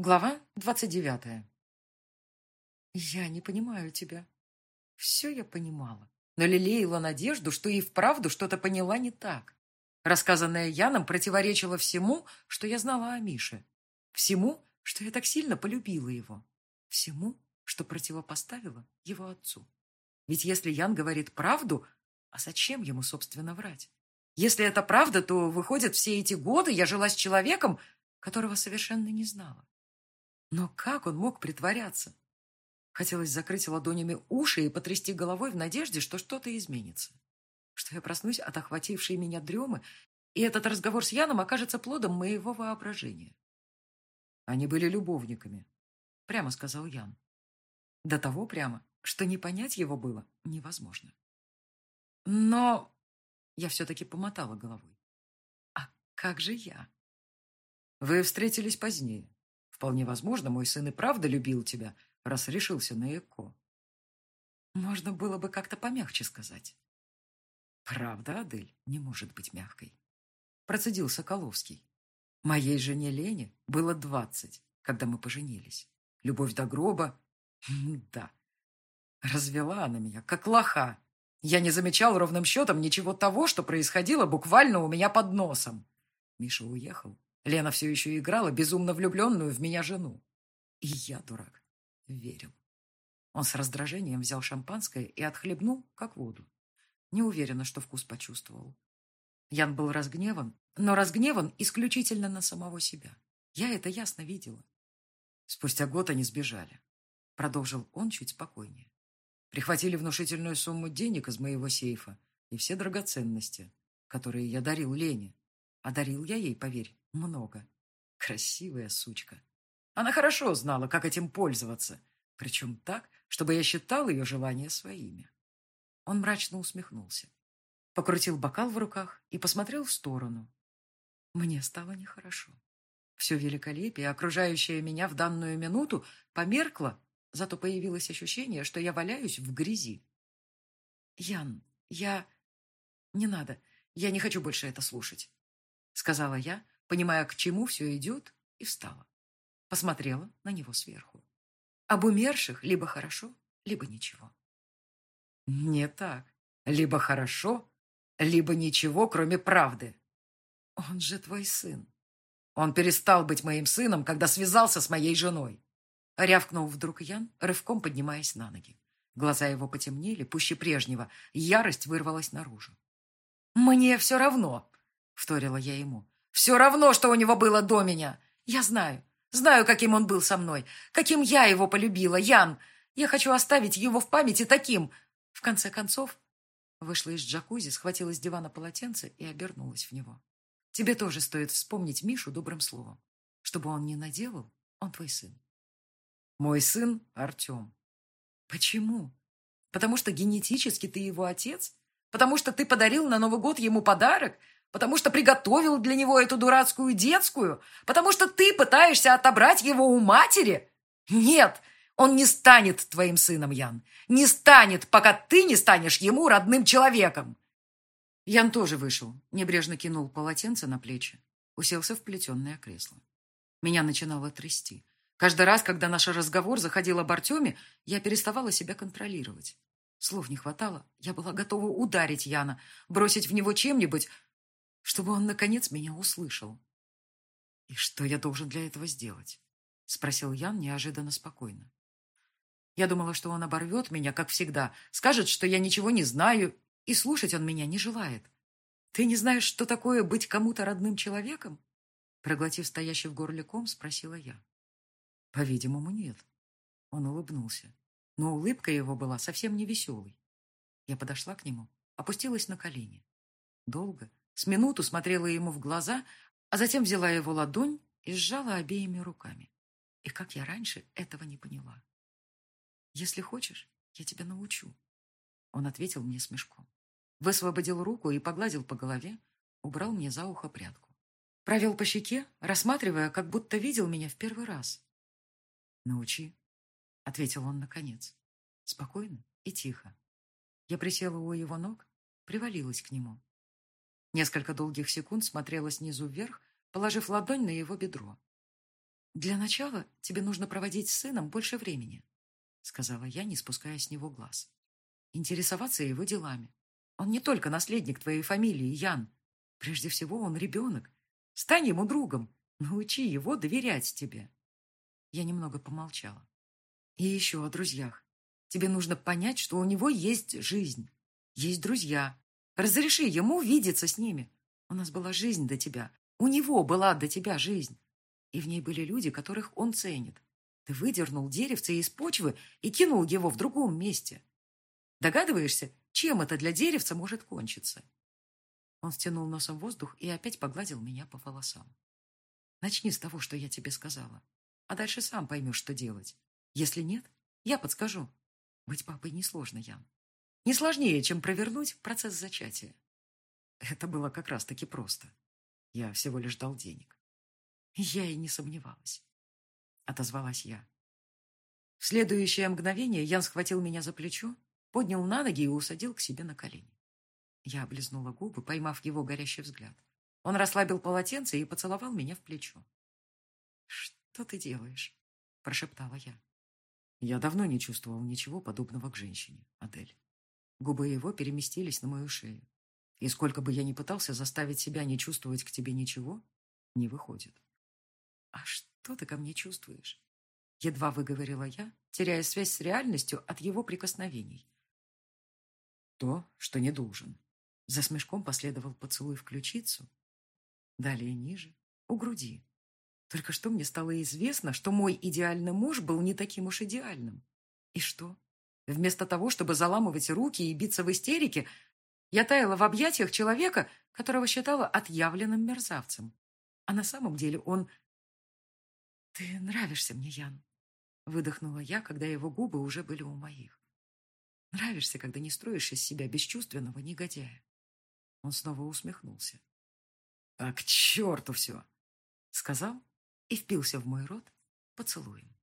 Глава двадцать девятая. Я не понимаю тебя. Все я понимала, но лелеяла надежду, что и вправду что-то поняла не так. Рассказанное Яном противоречило всему, что я знала о Мише. Всему, что я так сильно полюбила его. Всему, что противопоставила его отцу. Ведь если Ян говорит правду, а зачем ему, собственно, врать? Если это правда, то, выходит, все эти годы я жила с человеком, которого совершенно не знала. Но как он мог притворяться? Хотелось закрыть ладонями уши и потрясти головой в надежде, что что-то изменится. Что я проснусь от охватившей меня дремы, и этот разговор с Яном окажется плодом моего воображения. Они были любовниками, прямо сказал Ян. До того прямо, что не понять его было невозможно. Но я все-таки помотала головой. А как же я? Вы встретились позднее. Вполне возможно, мой сын и правда любил тебя, раз решился на ЭКО. Можно было бы как-то помягче сказать. Правда, Адель, не может быть мягкой. Процедил Соколовский. Моей жене Лене было двадцать, когда мы поженились. Любовь до гроба? Да. Развела она меня, как лоха. Я не замечал ровным счетом ничего того, что происходило буквально у меня под носом. Миша уехал, Лена все еще играла безумно влюбленную в меня жену. И я, дурак, верил. Он с раздражением взял шампанское и отхлебнул, как воду. Не уверена, что вкус почувствовал. Ян был разгневан, но разгневан исключительно на самого себя. Я это ясно видела. Спустя год они сбежали. Продолжил он чуть спокойнее. Прихватили внушительную сумму денег из моего сейфа и все драгоценности, которые я дарил Лене. А дарил я ей, поверь, много. Красивая сучка. Она хорошо знала, как этим пользоваться, причем так, чтобы я считал ее желания своими. Он мрачно усмехнулся. Покрутил бокал в руках и посмотрел в сторону. Мне стало нехорошо. Все великолепие, окружающее меня в данную минуту, померкло, зато появилось ощущение, что я валяюсь в грязи. «Ян, я... Не надо. Я не хочу больше это слушать», — сказала я, понимая, к чему все идет, и встала. Посмотрела на него сверху. Об умерших либо хорошо, либо ничего. Не так. Либо хорошо, либо ничего, кроме правды. Он же твой сын. Он перестал быть моим сыном, когда связался с моей женой. Рявкнул вдруг Ян, рывком поднимаясь на ноги. Глаза его потемнели, пуще прежнего, ярость вырвалась наружу. «Мне все равно», — вторила я ему. Все равно, что у него было до меня. Я знаю. Знаю, каким он был со мной. Каким я его полюбила, Ян. Я хочу оставить его в памяти таким. В конце концов, вышла из джакузи, схватила с дивана полотенце и обернулась в него. Тебе тоже стоит вспомнить Мишу добрым словом. Чтобы он не наделал, он твой сын. Мой сын Артем. Почему? Потому что генетически ты его отец? Потому что ты подарил на Новый год ему подарок? Потому что приготовил для него эту дурацкую детскую? Потому что ты пытаешься отобрать его у матери? Нет, он не станет твоим сыном, Ян. Не станет, пока ты не станешь ему родным человеком. Ян тоже вышел, небрежно кинул полотенце на плечи, уселся в плетеное кресло. Меня начинало трясти. Каждый раз, когда наш разговор заходил об Артеме, я переставала себя контролировать. Слов не хватало. Я была готова ударить Яна, бросить в него чем-нибудь, чтобы он, наконец, меня услышал. «И что я должен для этого сделать?» — спросил Ян неожиданно спокойно. Я думала, что он оборвет меня, как всегда, скажет, что я ничего не знаю, и слушать он меня не желает. «Ты не знаешь, что такое быть кому-то родным человеком?» Проглотив стоящий в горле ком, спросила я. «По-видимому, нет». Он улыбнулся, но улыбка его была совсем не веселой. Я подошла к нему, опустилась на колени. Долго, с минуту смотрела ему в глаза, а затем взяла его ладонь и сжала обеими руками. И как я раньше этого не поняла. «Если хочешь, я тебя научу». Он ответил мне смешком. Высвободил руку и погладил по голове, убрал мне за ухо прядку. Провел по щеке, рассматривая, как будто видел меня в первый раз. «Научи», — ответил он наконец. Спокойно и тихо. Я присела у его ног, привалилась к нему. Несколько долгих секунд смотрела снизу вверх, положив ладонь на его бедро. «Для начала тебе нужно проводить с сыном больше времени», сказала я, не спуская с него глаз. «Интересоваться его делами. Он не только наследник твоей фамилии, Ян. Прежде всего, он ребенок. Стань ему другом. Научи его доверять тебе». Я немного помолчала. «И еще о друзьях. Тебе нужно понять, что у него есть жизнь, есть друзья. Разреши ему видеться с ними. У нас была жизнь до тебя. У него была до тебя жизнь. И в ней были люди, которых он ценит. Ты выдернул деревце из почвы и кинул его в другом месте. Догадываешься, чем это для деревца может кончиться?» Он стянул носом воздух и опять погладил меня по волосам. «Начни с того, что я тебе сказала. А дальше сам поймешь, что делать. Если нет, я подскажу. Быть папой несложно, Ян. Не сложнее, чем провернуть процесс зачатия. Это было как раз-таки просто. Я всего лишь дал денег. Я и не сомневалась. Отозвалась я. В следующее мгновение Ян схватил меня за плечо, поднял на ноги и усадил к себе на колени. Я облизнула губы, поймав его горящий взгляд. Он расслабил полотенце и поцеловал меня в плечо. «Что ты делаешь?» – прошептала я. Я давно не чувствовал ничего подобного к женщине, Адель. Губы его переместились на мою шею. И сколько бы я ни пытался заставить себя не чувствовать к тебе ничего, не выходит. «А что ты ко мне чувствуешь?» Едва выговорила я, теряя связь с реальностью от его прикосновений. То, что не должен. За смешком последовал поцелуй в ключицу. Далее ниже, у груди. Только что мне стало известно, что мой идеальный муж был не таким уж идеальным. И что? Вместо того, чтобы заламывать руки и биться в истерике, я таяла в объятиях человека, которого считала отъявленным мерзавцем. А на самом деле он... «Ты нравишься мне, Ян», — выдохнула я, когда его губы уже были у моих. «Нравишься, когда не строишь из себя бесчувственного негодяя». Он снова усмехнулся. «А к черту все!» — сказал и впился в мой рот поцелуем.